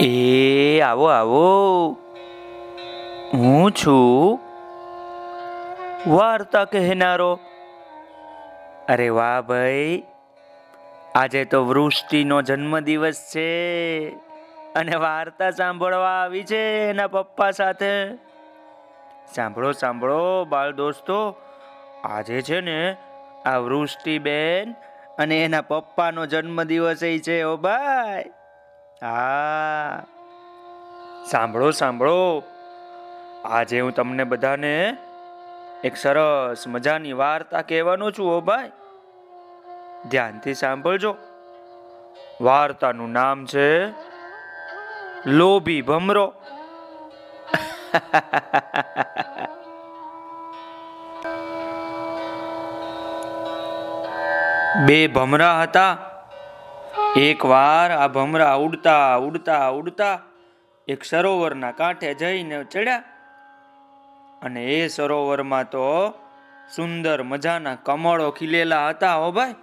એ, આવો આવો. હું છું વાર્તા કહેનારો. અરે વાહ ભાઈ, આજે તો વૃષ્ટિનો જન્મદિવસ છે અને વાર્તા સાંભળવા આવી છે એના પપ્પા સાથે. સાંભળો સાંભળો, બાળ દોસ્તો, આજે છે ને આ વૃષ્ટિબેન અને એના પપ્પાનો જન્મદિવસ છે, ઓ ભાઈ. હા. સાંભળો સાંભળો. આજે હું તમને બધાને એક સરસ મજાની વાર્તા કહેવાનો છું ઓ ભાઈ. ધ્યાનથી સાંભળજો. વાર્તાનું નામ છે લોભી ભમરો. બે ભમરા હતા. એક વાર આ ભમરા ઉડતા ઉડતા ઉડતા એક સરોવરના કાંઠે જઈને ચડ્યા અને એ સરોવરમાં તો સુંદર મજાના કમળો ખીલેલા હતા હો ભાઈ.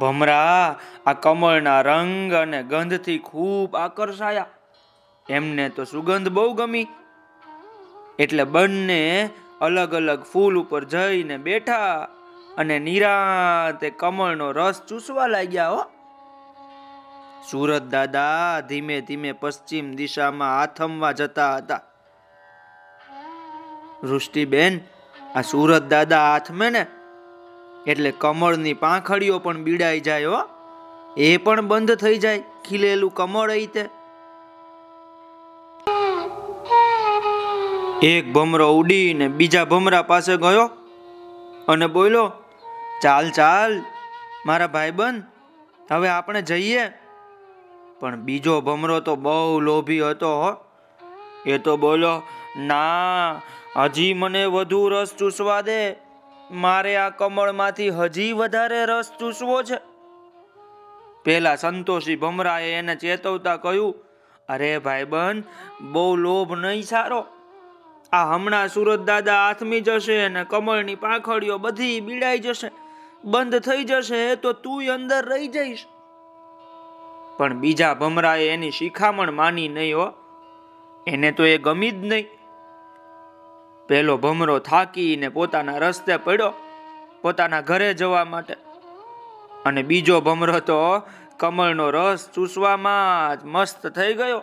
ભમરા આ કમળના રંગ અને ગંધથી ખૂબ આકર્ષાયા. એમને તો સુગંધ બહુ ગમી. એટલે બંને અલગ અલગ ફૂલ ઉપર જઈને બેઠા. અને નિરાતે કમળનો રસ ચૂસવા લાગ્યા હો. સુરત દાદા ધીમે ધીમે પશ્ચિમ દિશામાં આથમવા જતા હતા. વૃષ્ટિબેન આ સુરત દાદા આથમે ને? એટલે કમળની પાંખડીઓ પણ બીડાઈ જાય હો. એ પણ બંધ થઈ જાય ખીલેલું કમળ તે. એક ભમરો ઉડીને બીજા ભમરા પાસે ગયો અને બોલ્યો ચાલ ચાલ, મારા ભાઈબંધ, હવે આપણે જઈએ. પણ બીજો ભમરો તો બહુ લોભી હતો હો. એ તો બોલો, ના, હજી મને વધુ રસ ચૂસવા દે. મારે આ કમળમાંથી હજી વધારે રસ ચૂસવો છે. પેલા સંતોષી ભમરાએ એને ચેતવતા કહ્યું, અરે ભાઈબંધ, બહુ લોભ નહીં સારો. આ હમણાં સુરત દાદા આથમી જશે અને કમળની પાંખડીઓ બધી બીડાઈ જશે. બંધ થઈ જશે તો તું અંદર રહી જઈશ. પણ બીજા ભમરાએ એની શિખામણ માની નહીં હો. એને તો એ ગમી જ નહીં. પેલો ભમરો થાકીને પોતાના રસ્તે પડ્યો, પોતાના ઘરે જવા માટે. અને બીજો ભમરો તો કમળનો રસ ચૂસવામાં મસ્ત થઈ ગયો.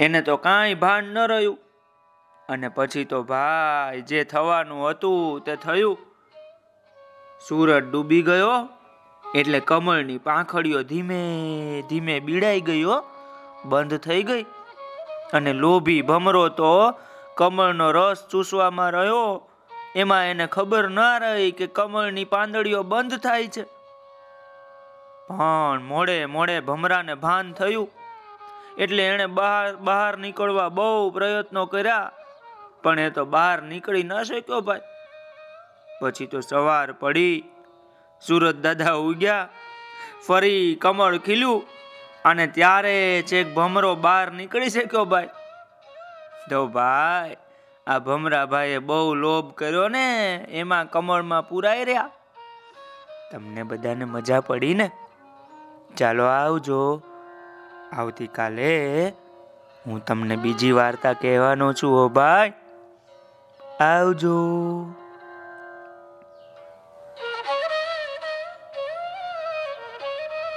એને તો કાંઈ ભાન ન રહ્યું. અને પછી તો ભાઈ, જે થવાનું હતું તે થયું. સૂરજ ડૂબી ગયો એટલે કમળની પાંખડીઓ ધીમે ધીમે બીડાઈ ગયો બંધ થઈ ગઈ. અને લોભી ભમરો તો કમળનો રસ ચૂસવામાં રહ્યો. એમાં એને ખબર ના રહી કે કમળની પાંદડીઓ બંધ થાય છે. પણ મોડે મોડે ભમરાને ભાન થયું. એટલે એણે બહાર બહાર નીકળવા બહુ પ્રયત્નો કર્યા. પણ એ તો બહાર નીકળી ન શક્યો ભાઈ. પછી તો સવાર પડી. સુરત દાદા ઉગ્યા. ફરી કમળ ખીલ્યું અને ત્યારે છેક ભમરો બહાર નીકળી શક્યો ભાઈ. તો ભાઈ, આ ભમરા ભાઈએ બહુ લોભ કર્યો ને, એમાં કમળમાં પુરાઈ રહ્યા. તમને બધાને મજા પડી ને? ચાલો આવજો. આવતીકાલે હું તમને બીજી વાર્તા કહેવાનો છું હો ભાઈ. આવજો.